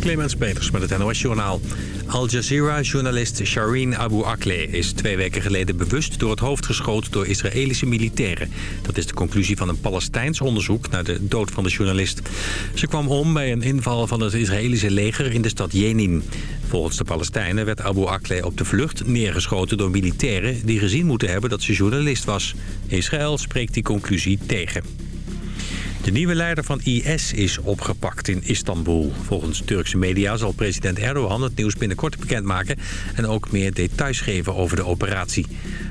Clemens Peters met het NOS Journaal. Al Jazeera-journalist Shireen Abu Akleh is twee weken geleden bewust door het hoofd geschoten door Israëlische militairen. Dat is de conclusie van een Palestijns onderzoek naar de dood van de journalist. Ze kwam om bij een inval van het Israëlische leger in de stad Jenin. Volgens de Palestijnen werd Abu Akleh op de vlucht neergeschoten door militairen die gezien moeten hebben dat ze journalist was. Israël spreekt die conclusie tegen. De nieuwe leider van IS is opgepakt in Istanbul. Volgens Turkse media zal president Erdogan het nieuws binnenkort bekendmaken... en ook meer details geven over de operatie.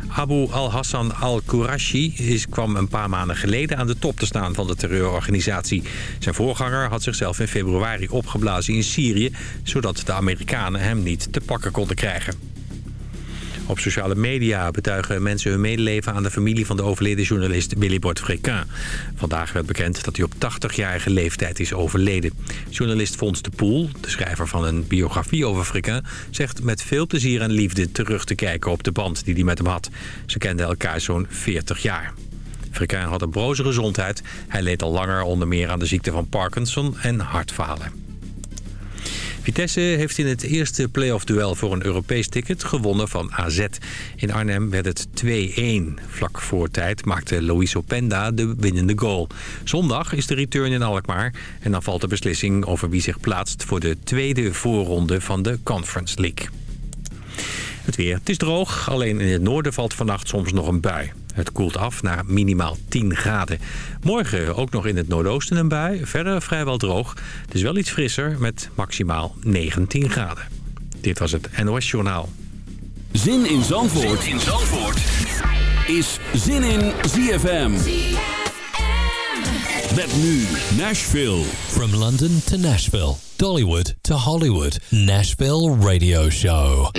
Abu al-Hassan al-Qurashi kwam een paar maanden geleden aan de top te staan van de terreurorganisatie. Zijn voorganger had zichzelf in februari opgeblazen in Syrië... zodat de Amerikanen hem niet te pakken konden krijgen. Op sociale media betuigen mensen hun medeleven aan de familie van de overleden journalist Billy Bord Fréquin. Vandaag werd bekend dat hij op 80-jarige leeftijd is overleden. Journalist Fons de Poel, de schrijver van een biografie over Fréquin, zegt met veel plezier en liefde terug te kijken op de band die hij met hem had. Ze kenden elkaar zo'n 40 jaar. Fréquin had een broze gezondheid. Hij leed al langer onder meer aan de ziekte van Parkinson en hartfalen. Vitesse heeft in het eerste play-off-duel voor een Europees ticket gewonnen van AZ. In Arnhem werd het 2-1. Vlak voor tijd maakte Luis Openda de winnende goal. Zondag is de return in Alkmaar. En dan valt de beslissing over wie zich plaatst voor de tweede voorronde van de Conference League. Het weer. Het is droog, alleen in het noorden valt vannacht soms nog een bui. Het koelt af naar minimaal 10 graden. Morgen ook nog in het noordoosten een bui. Verder vrijwel droog. Het is wel iets frisser met maximaal 19 graden. Dit was het NOS Journaal. Zin in Zandvoort, zin in Zandvoort. is Zin in ZFM. ZFM. Met nu Nashville. From London to Nashville. Dollywood to Hollywood. Nashville Radio Show.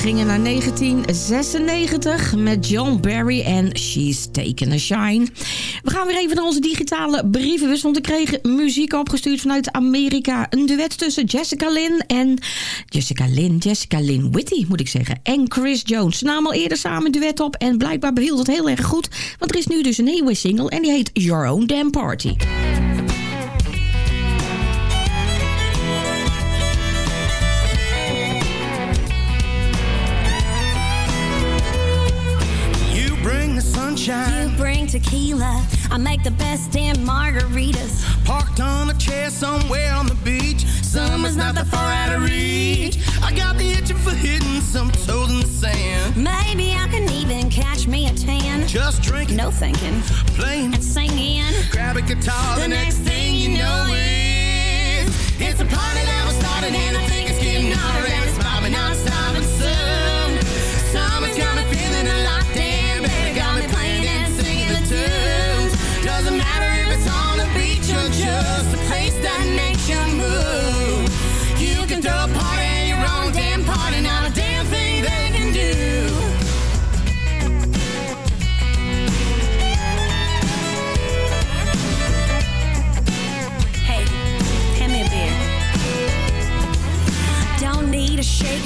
Gingen naar 1996 met John Barry en She's Taken a Shine. We gaan weer even naar onze digitale brievenbus, want ik kreeg muziek opgestuurd vanuit Amerika. Een duet tussen Jessica Lynn en... Jessica Lynn, Jessica Lynn Whitty moet ik zeggen. En Chris Jones. Ze namen al eerder samen een duet op en blijkbaar behield het heel erg goed. Want er is nu dus een nieuwe single en die heet Your Own Damn Party. Tequila. I make the best damn margaritas. Parked on a chair somewhere on the beach. Summer's not that far out of reach. I got the itching for hitting some toes in the sand. Maybe I can even catch me a tan. Just drinking. No thinking. Playing. And singing. Grab a guitar. The, the next thing you know is it's a party that was started and I think it's getting hotter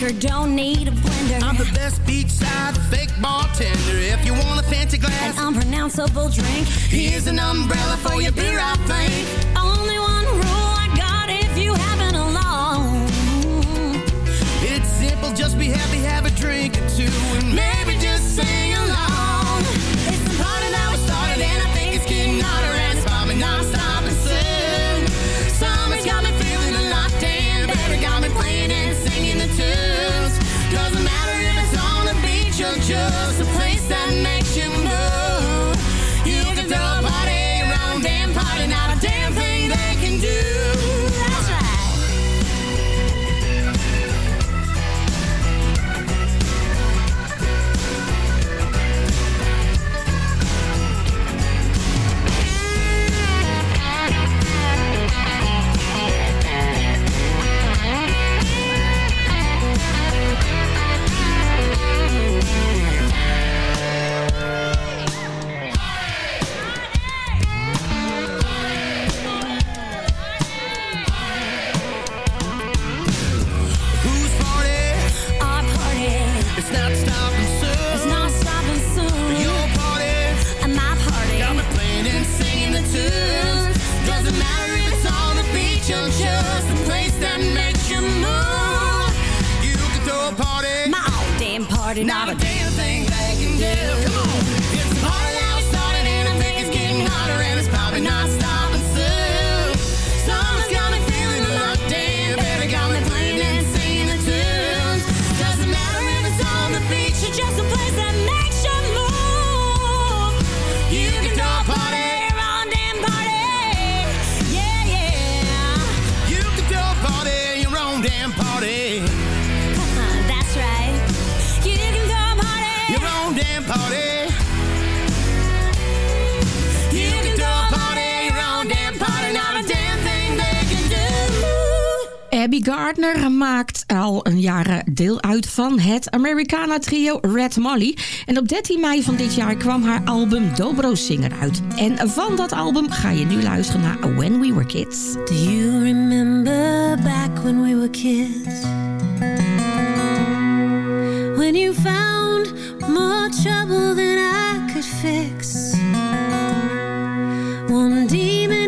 shaker, don't need a blender. I'm the best beachside fake bartender. If you want a fancy glass, an unpronounceable drink, here's an umbrella for your beer, I think. Only one rule I got if you haven't alone. It's simple, just be happy, have a drink or two, and maybe het Americana trio Red Molly. En op 13 mei van dit jaar kwam haar album Dobro Singer uit. En van dat album ga je nu luisteren naar When We Were Kids. Do you remember back when we were kids? When you found more trouble than I could fix. One demon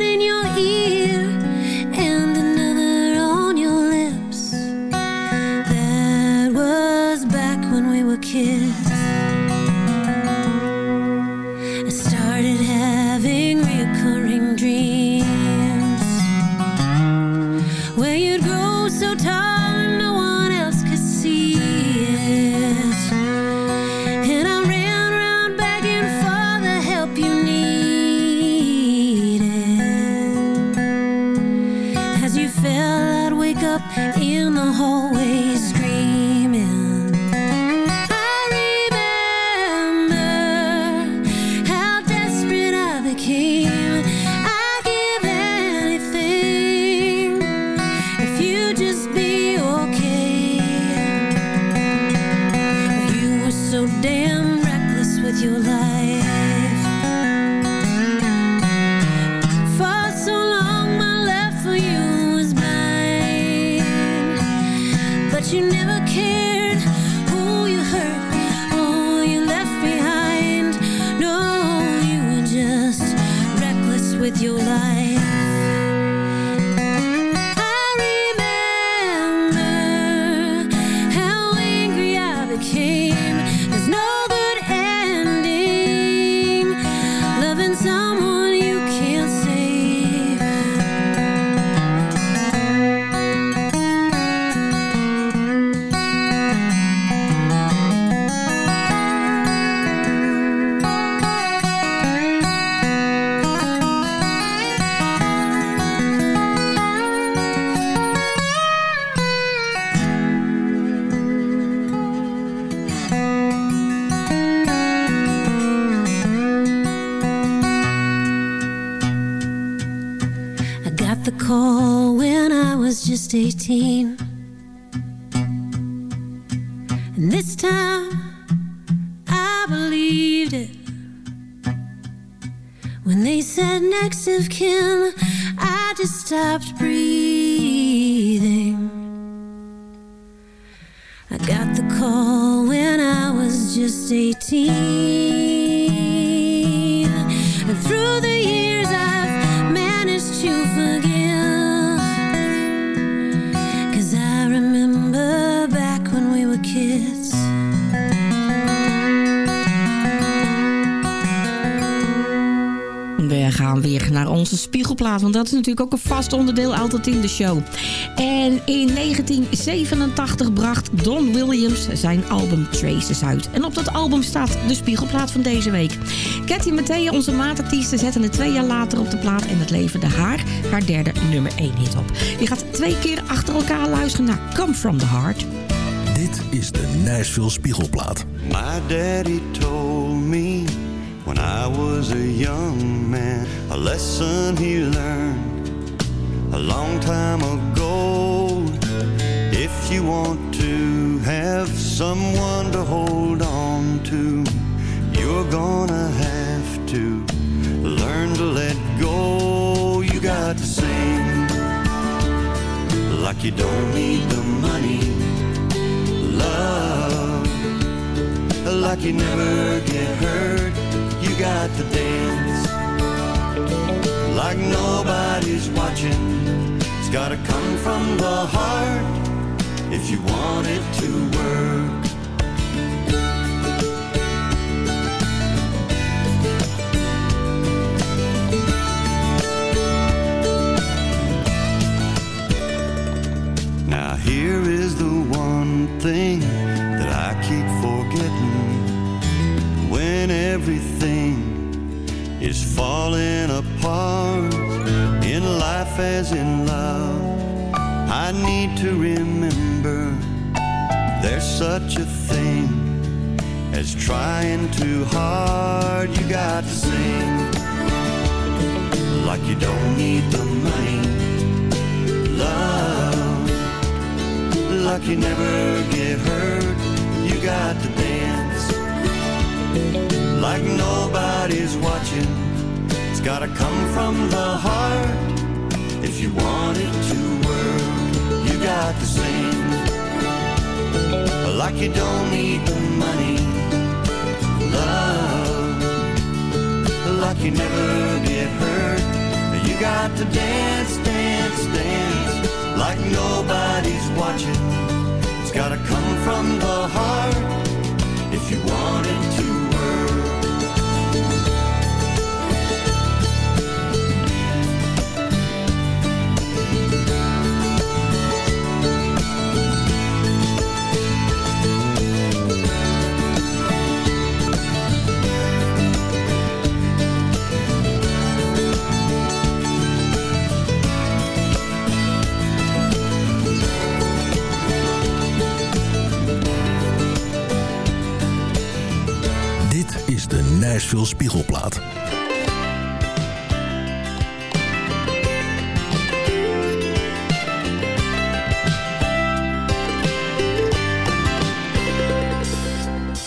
want dat is natuurlijk ook een vast onderdeel altijd in de show. En in 1987 bracht Don Williams zijn album Traces uit. En op dat album staat de spiegelplaat van deze week. Cathy Mattea, onze maatartiesten, zetten het twee jaar later op de plaat en het leverde haar haar derde nummer 1 hit op. Je gaat twee keer achter elkaar luisteren naar Come From The Heart. Dit is de Nashville Spiegelplaat. My daddy told when I was a young man a lesson he learned a long time ago. If you want to have someone to hold on to, you're gonna have to learn to let go. You got to sing like you don't need the money. Love like you never get hurt. Got to dance like nobody's watching. It's gotta come from the heart if you want it to work. Now here is the one thing everything is falling apart in life as in love. I need to remember there's such a thing as trying too hard. You got to sing like you don't need the money. Love like you never get hurt. You got to like nobody's watching. It's gotta come from the heart if you want it to work. You got to sing like you don't need the money. Love like you never get hurt. You got to dance, dance, dance like nobody's watching. It's gotta come from the heart if you want it to Spiegelplaat.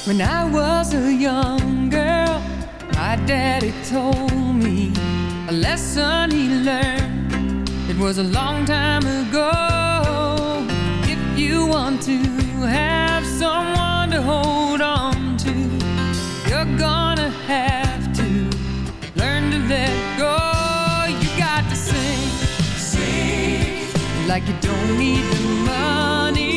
When I was a young girl, my daddy told me a lesson he learned. It was a long time ago. If you want to have someone to hold on to, you're gonna have Like you don't need the money,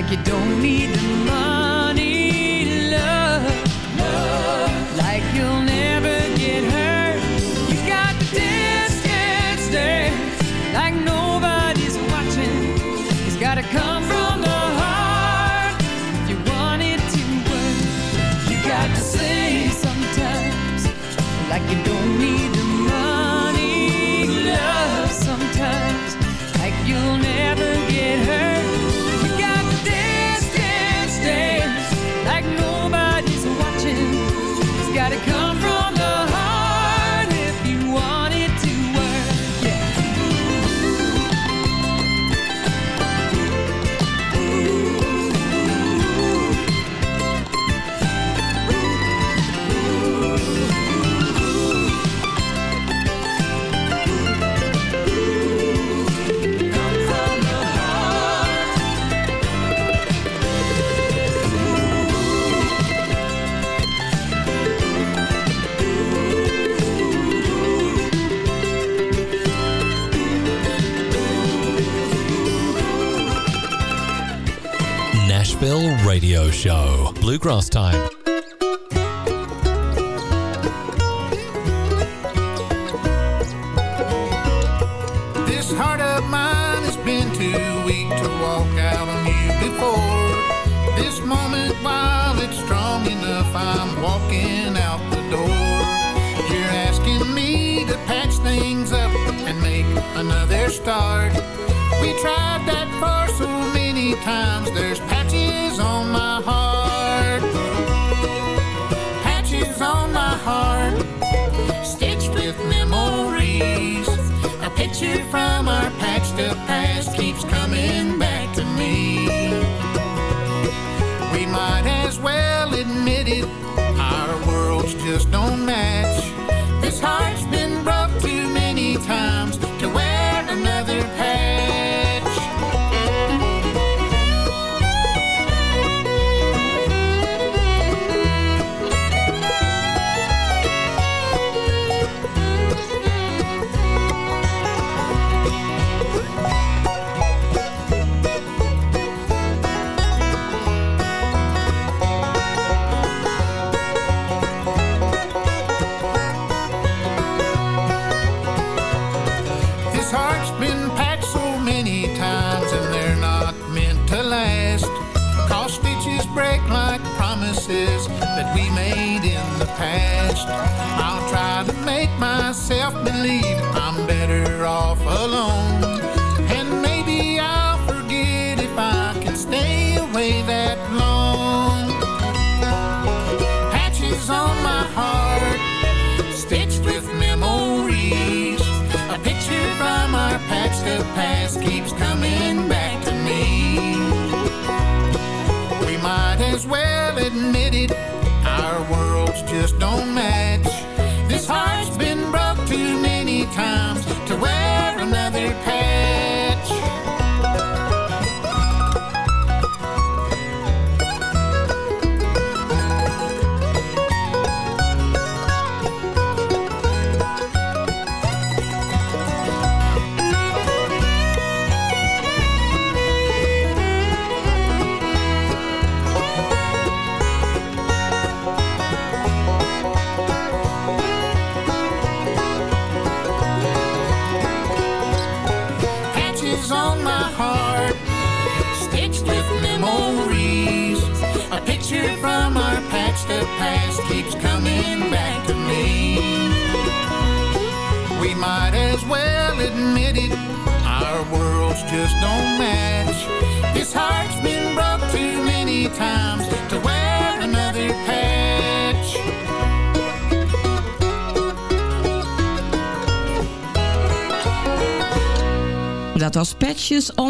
like you don't need the money, Radio Show. Bluegrass time. This heart of mine has been too weak to walk out on you before. This moment, while it's strong enough, I'm walking out the door. You're asking me to patch things up and make another start. We tried that for so many times, there's up past keeps coming back to me. We might as well admit it, our worlds just don't match. I'll try to make myself believe I'm better off alone. And maybe I'll forget if I can stay away that long. Patches on my heart stitched with memories. A picture from our patched up past keeps coming back to me. We might as well admit it, just don't match. This heart's been broke too many times to wear another patch.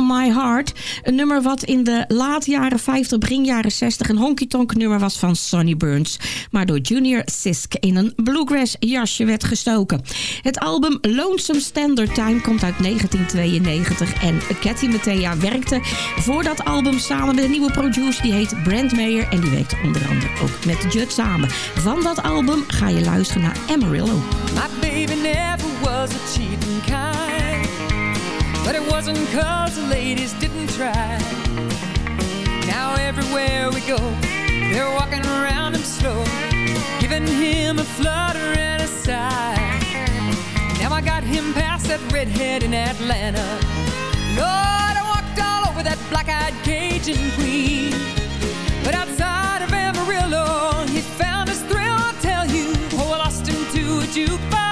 My Heart. Een nummer wat in de late jaren 50, begin jaren 60... een honky-tonk nummer was van Sonny Burns. Maar door Junior Sisk in een bluegrass jasje werd gestoken. Het album Lonesome Standard Time komt uit 1992. En Cathy Mattea werkte voor dat album samen met een nieuwe producer. Die heet Brent Mayer. En die werkte onder andere ook met Judd samen. Van dat album ga je luisteren naar Amarillo. My baby never was a cheating kind. But it wasn't cause the ladies didn't try. Now everywhere we go, they're walking around him slow, giving him a flutter and a sigh. Now I got him past that redhead in Atlanta. Lord, I walked all over that black-eyed Cajun queen. But outside of Amarillo, he found his thrill, I'll tell you. Oh, I lost him to a jukebox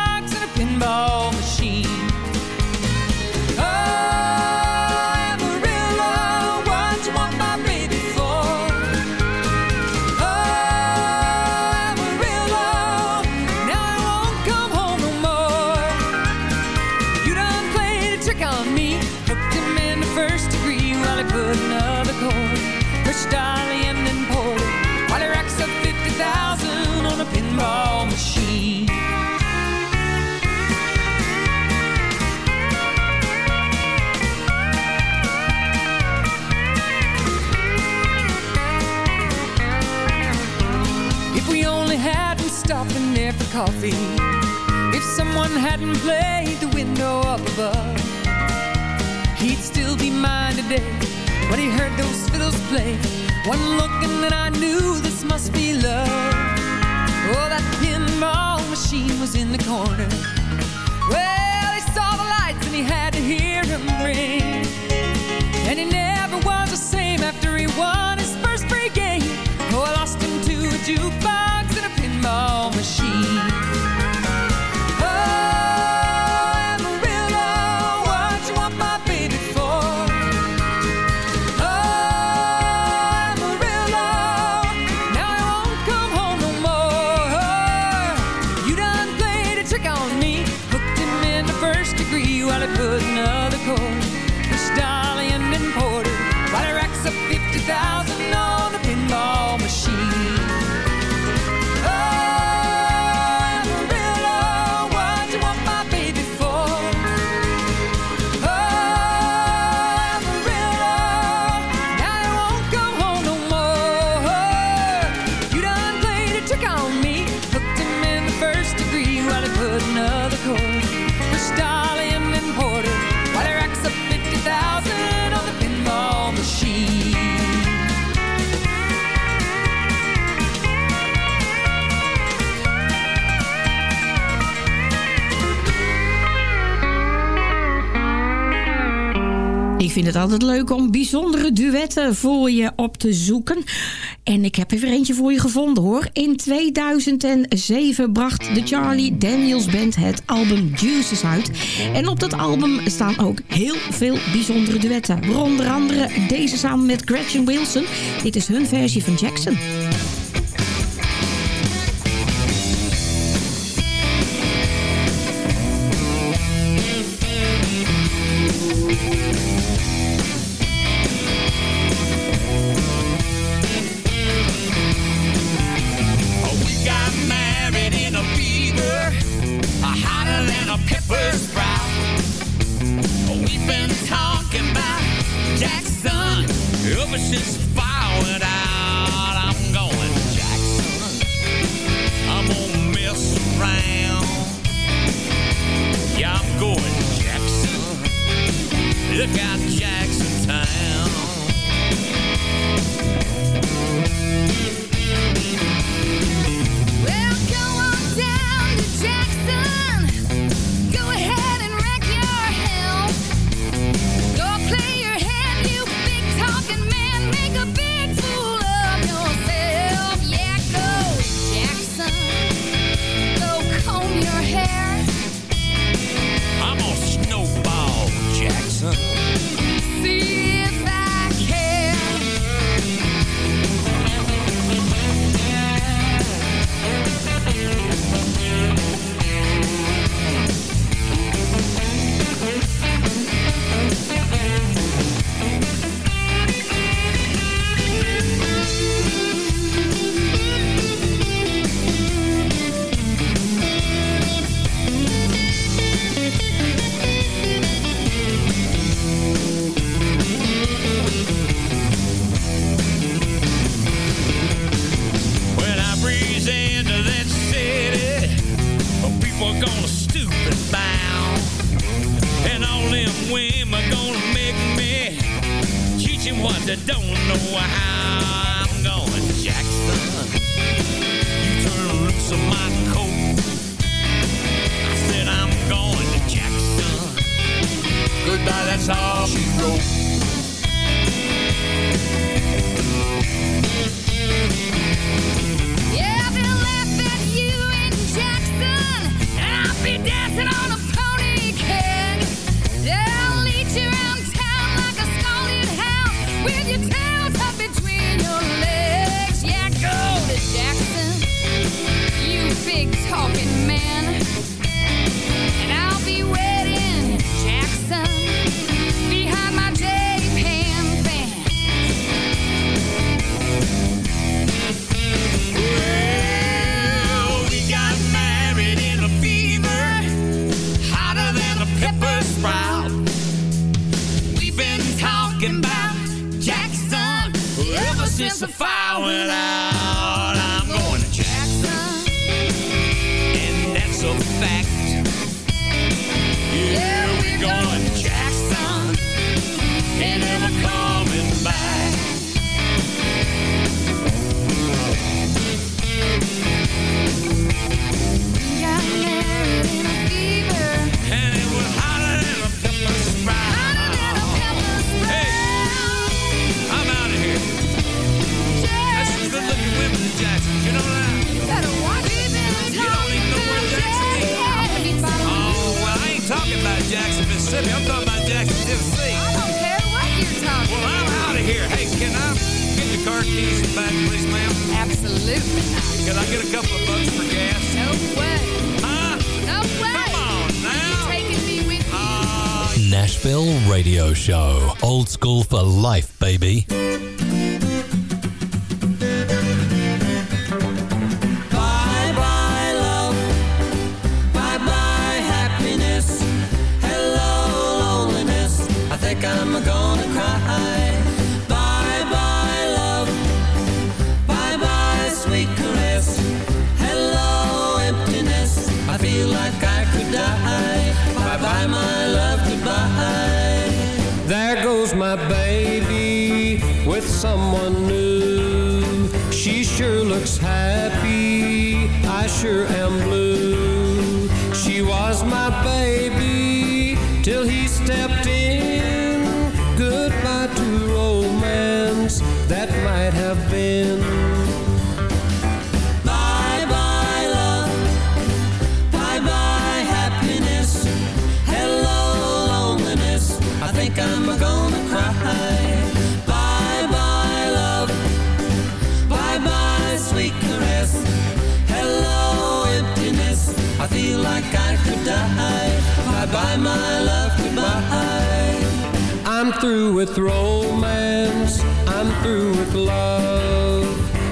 coffee. If someone hadn't played the window up above He'd still be mine today. When he heard those fiddles play. One look and then I knew this must be love. Oh, that pinball machine was in the corner. Well, he saw the lights and he had vind het altijd leuk om bijzondere duetten voor je op te zoeken. En ik heb even eentje voor je gevonden hoor. In 2007 bracht de Charlie Daniels Band het album Juices uit. En op dat album staan ook heel veel bijzondere duetten. Onder andere deze samen met Gretchen Wilson. Dit is hun versie van Jackson. Jackson. Ever since the fire went out, I'm going to Jackson. And that's a fact. Yeah, we're going to Jackson. And never coming back. Mississippi. I'm talking about Jackson, Tennessee. I don't care what you're talking Well, I'm out of here. Hey, can I get your car keys back, please, ma'am? Absolutely not. Can I get a couple of bucks for gas? No way. Huh? No way. Come on now. Taking me with you. Uh, Nashville Radio Show. Old school for life, baby. There goes my baby with someone new. She sure looks happy. I sure am blue. Through with romance. I'm through with love.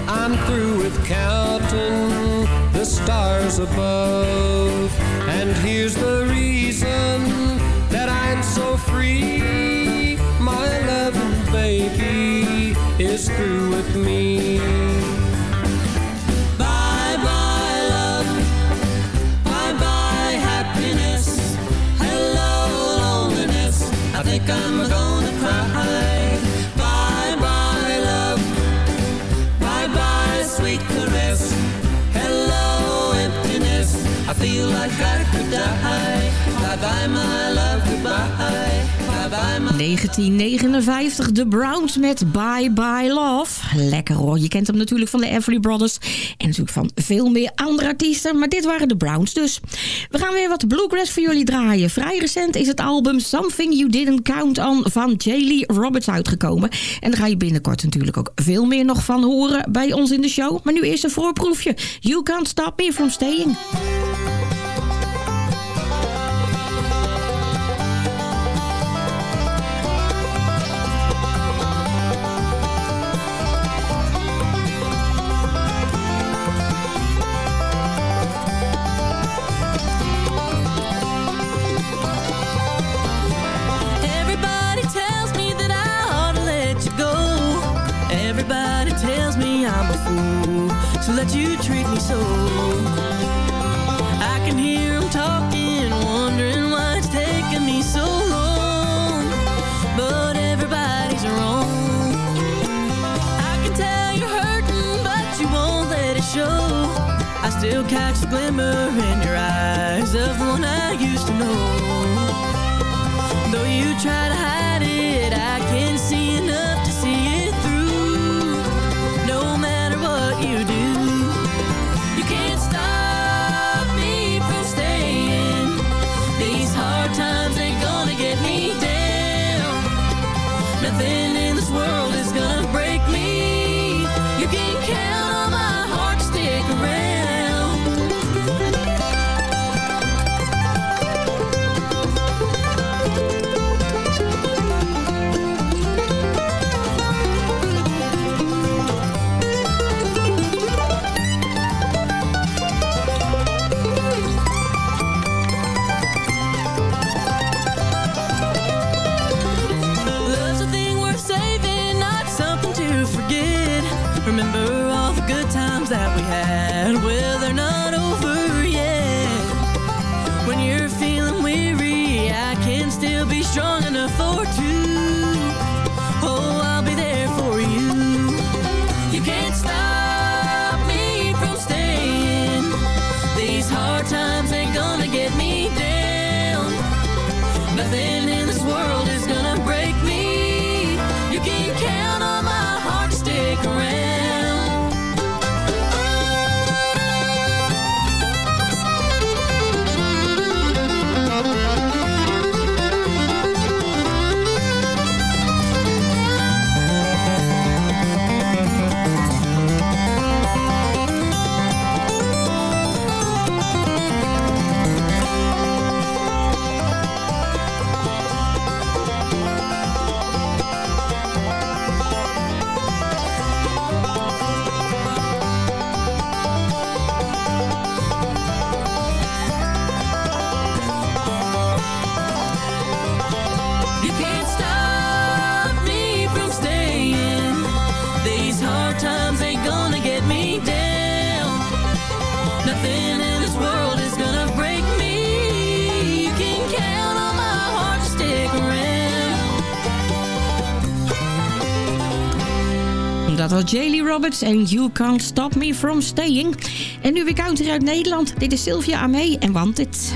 I'm through with counting the stars above. And here's the reason that I'm so free. My loving baby is through with me. 1959, The Browns met Bye Bye Love. Lekker hoor, je kent hem natuurlijk van de Everly Brothers. En natuurlijk van veel meer andere artiesten. Maar dit waren de Browns dus. We gaan weer wat bluegrass voor jullie draaien. Vrij recent is het album Something You Didn't Count On van J. Lee Roberts uitgekomen. En daar ga je binnenkort natuurlijk ook veel meer nog van horen bij ons in de show. Maar nu eerst een voorproefje. You Can't Stop Me From Staying. Everybody tells me I'm a fool to let you treat me so. I can hear them talking, wondering why it's taking me so long. But everybody's wrong. I can tell you're hurting, but you won't let it show. I still catch the glimmer in your eyes of the one I used to know. Though you try to Roberts en You Can't Stop Me From Staying. En nu weer counter uit Nederland. Dit is Sylvia Amee en Want It.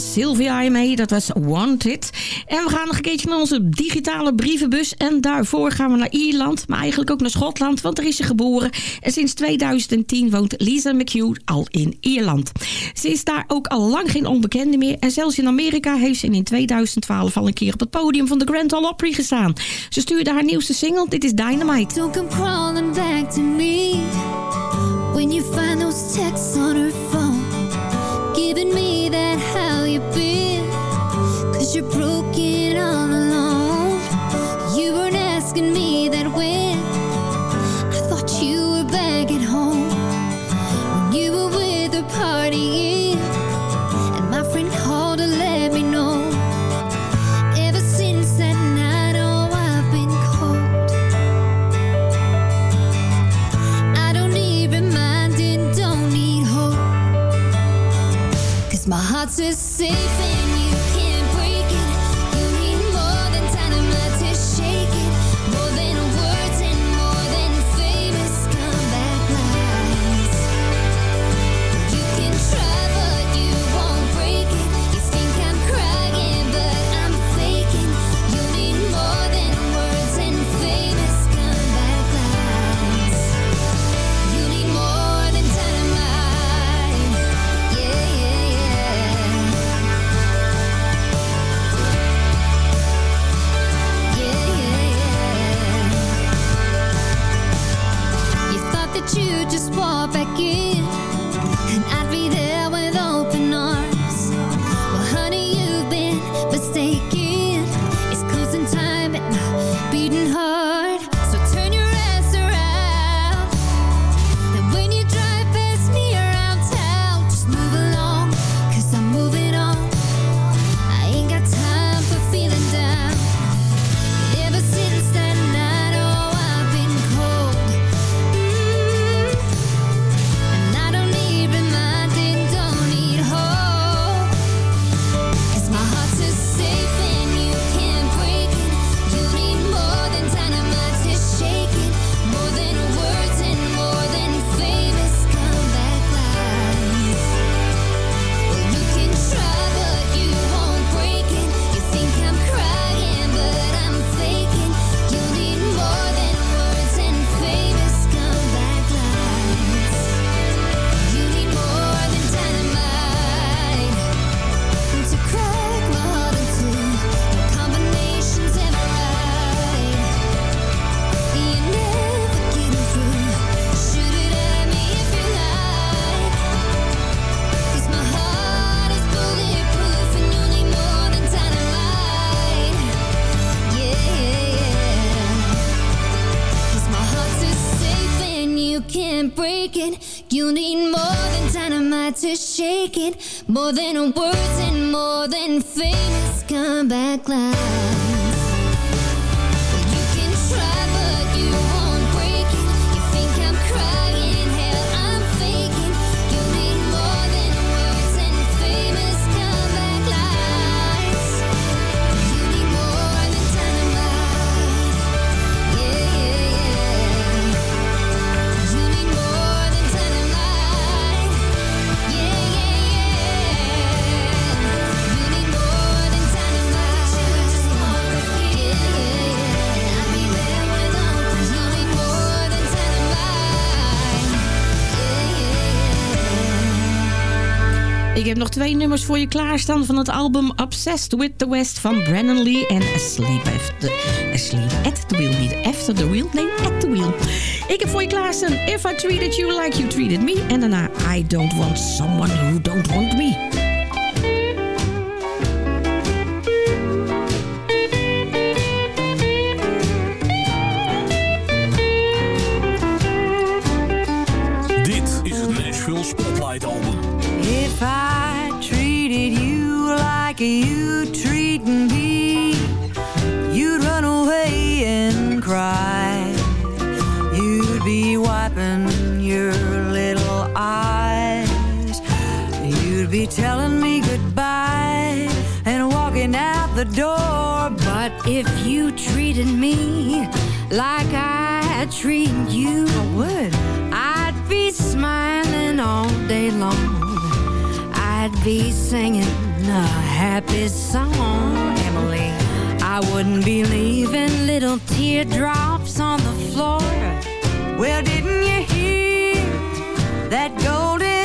Van Sylvia I.M.A. Dat was Wanted. En we gaan nog een keertje naar onze digitale brievenbus. En daarvoor gaan we naar Ierland, maar eigenlijk ook naar Schotland, want er is ze geboren. En sinds 2010 woont Lisa McHugh al in Ierland. Ze is daar ook al lang geen onbekende meer. En zelfs in Amerika heeft ze in 2012 al een keer op het podium van de Grand Ole Opry gestaan. Ze stuurde haar nieuwste single, dit is Dynamite. Don't come crawling back to me when you find you're broken all alone. You weren't asking me that when I thought you were back at home, when you were with her partying, and my friend called to let me know. Ever since that night, oh, I've been cold. I don't need reminding, don't need hope. Cause my heart's as safe More than words and more than famous comeback lines. Ik heb nog twee nummers voor je klaarstaan van het album Obsessed with the West van Brandon Lee en Asleep, after, Asleep at the Wheel. Niet after the wheel, nee, at the wheel. Ik heb voor je klaarstaan If I Treated You Like You Treated Me en daarna I Don't Want Someone Who Don't Want Me. But if you treated me like I treat you, I would. I'd be smiling all day long. I'd be singing a happy song, Emily. I wouldn't be leaving little teardrops on the floor. Well, didn't you hear that golden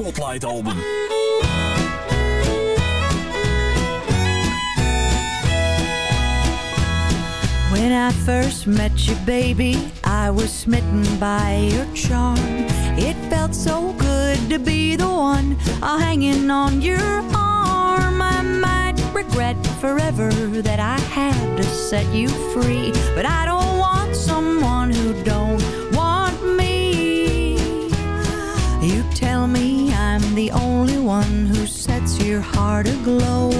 Spotlight Album. When I first met you, baby, I was smitten by your charm. It felt so good to be the one hanging on your arm. I might regret forever that I had to set you free, but I don't want someone who don't the only one who sets your heart aglow.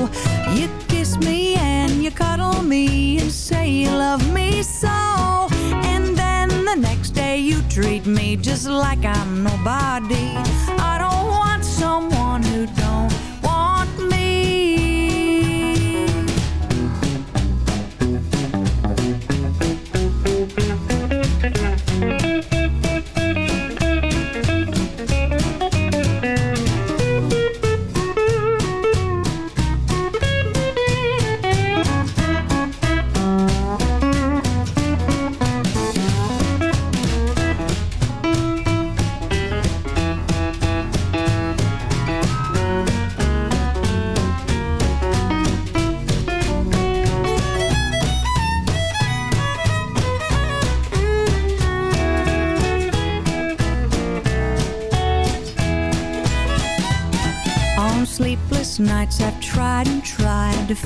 You kiss me and you cuddle me and say you love me so. And then the next day you treat me just like I'm nobody. I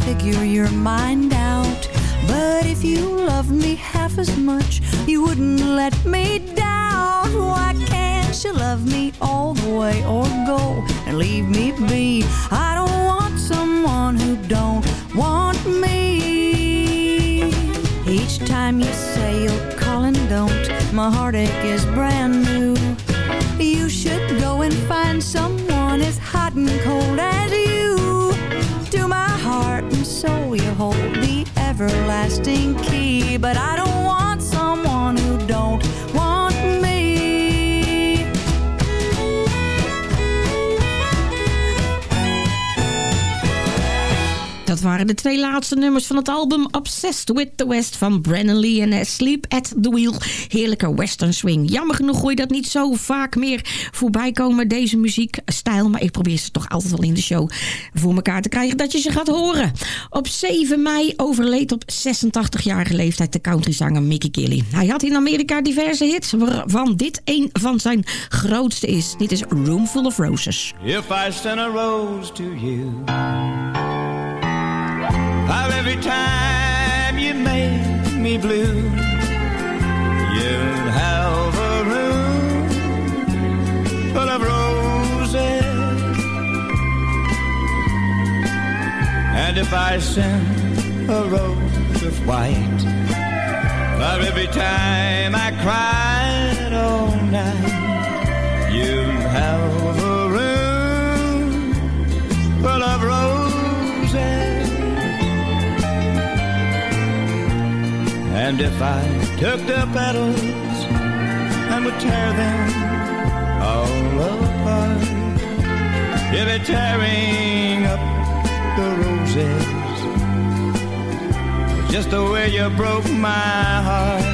figure your mind out. But if you loved me half as much, you wouldn't let me down. Why can't you love me all the way or go and leave me be? I don't want someone who don't want me. Each time you say you'll call and don't, my heartache is brand new. But I don't waren de twee laatste nummers van het album Obsessed with the West van Brennan Lee en Sleep at the Wheel. Heerlijke western swing. Jammer genoeg hoor je dat niet zo vaak meer voorbij komen, deze muziekstijl. Maar ik probeer ze toch altijd wel in de show voor elkaar te krijgen dat je ze gaat horen. Op 7 mei overleed op 86-jarige leeftijd de countryzanger Mickey Gilley. Hij had in Amerika diverse hits, waarvan dit een van zijn grootste is. Dit is Room Full of Roses. If I sent a rose to you How every time you make me blue You'd have a room full of roses. And if I sent a rose of white For every time I cried all night And if I took the petals and would tear them all apart You'd be tearing up the roses. Just the way you broke my heart.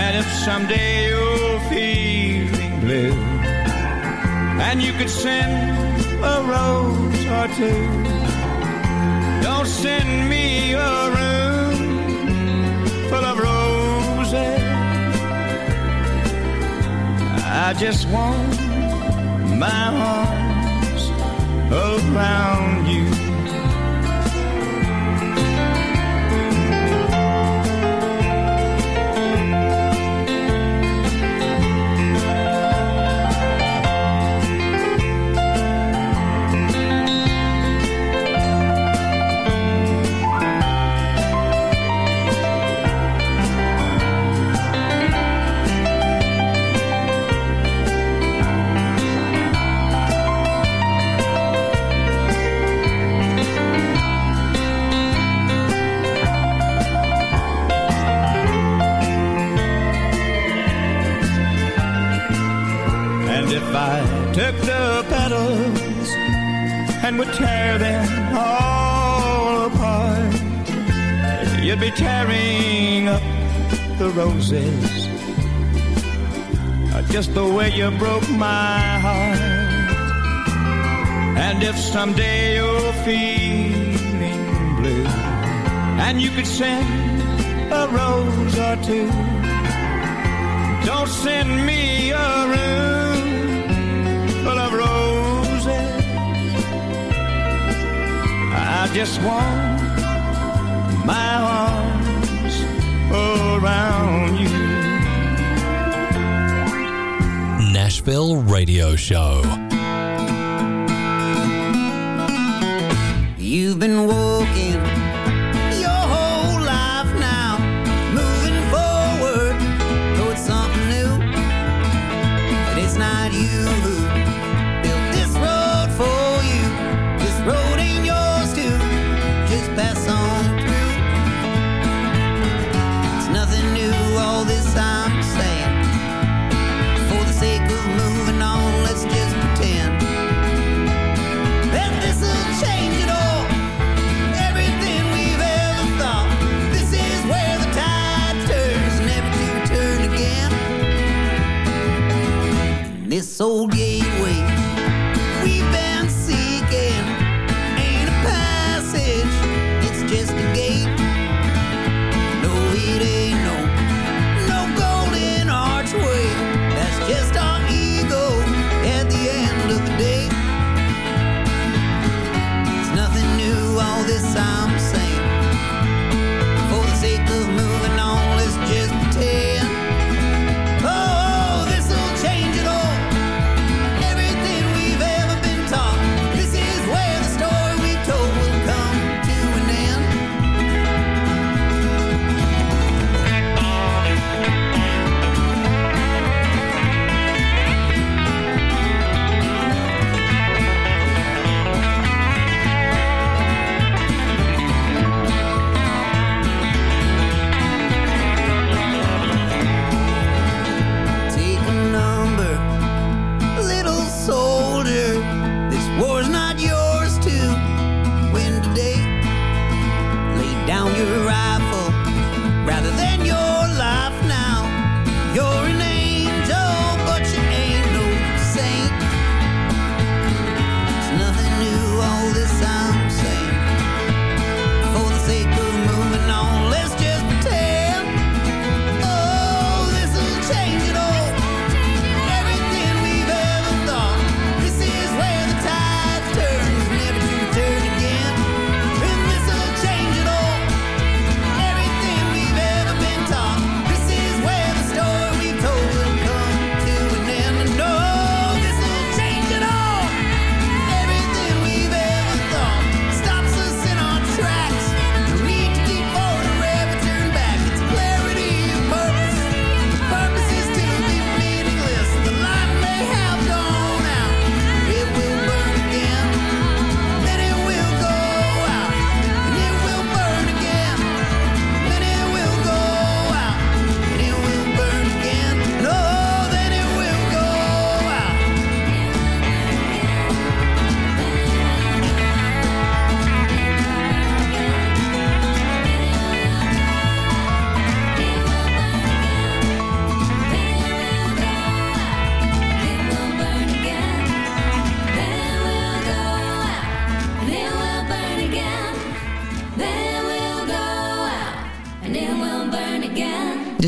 And if someday you're feeling blue And you could send a rose or two Don't send me a room full of roses. I just want my arms around you tear them all apart, you'd be tearing up the roses. Just the way you broke my heart. And if someday you're feeling blue, and you could send a rose or two, don't send me a room full of roses. I just want my arms around you. Nashville Radio Show. You've been walking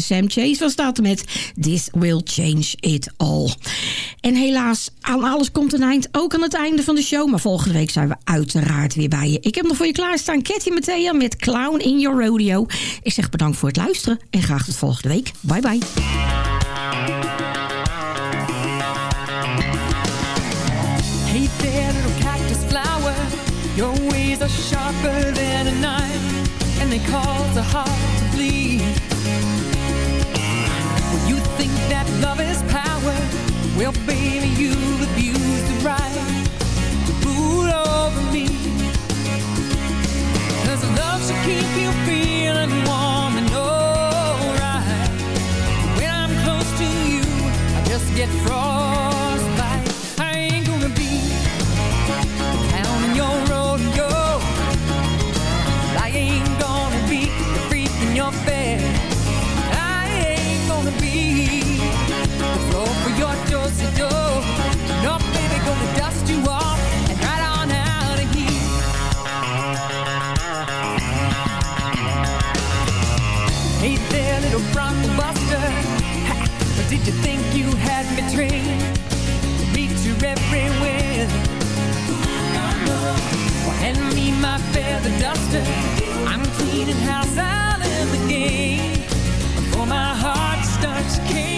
Sam Chase was dat met This Will Change It All. En helaas, aan alles komt een eind. Ook aan het einde van de show. Maar volgende week zijn we uiteraard weer bij je. Ik heb nog voor je klaarstaan Cathy Mattea met Clown in Your Rodeo. Ik zeg bedankt voor het luisteren en graag tot volgende week. Bye bye. Sharper than a knife, and they cause a heart love is power, well, baby, you've abused the right to rule over me. Cause love should keep you feeling warm and alright. When I'm close to you, I just get frostbite. My feather duster. I'm cleaning house out in the game before my heart starts caving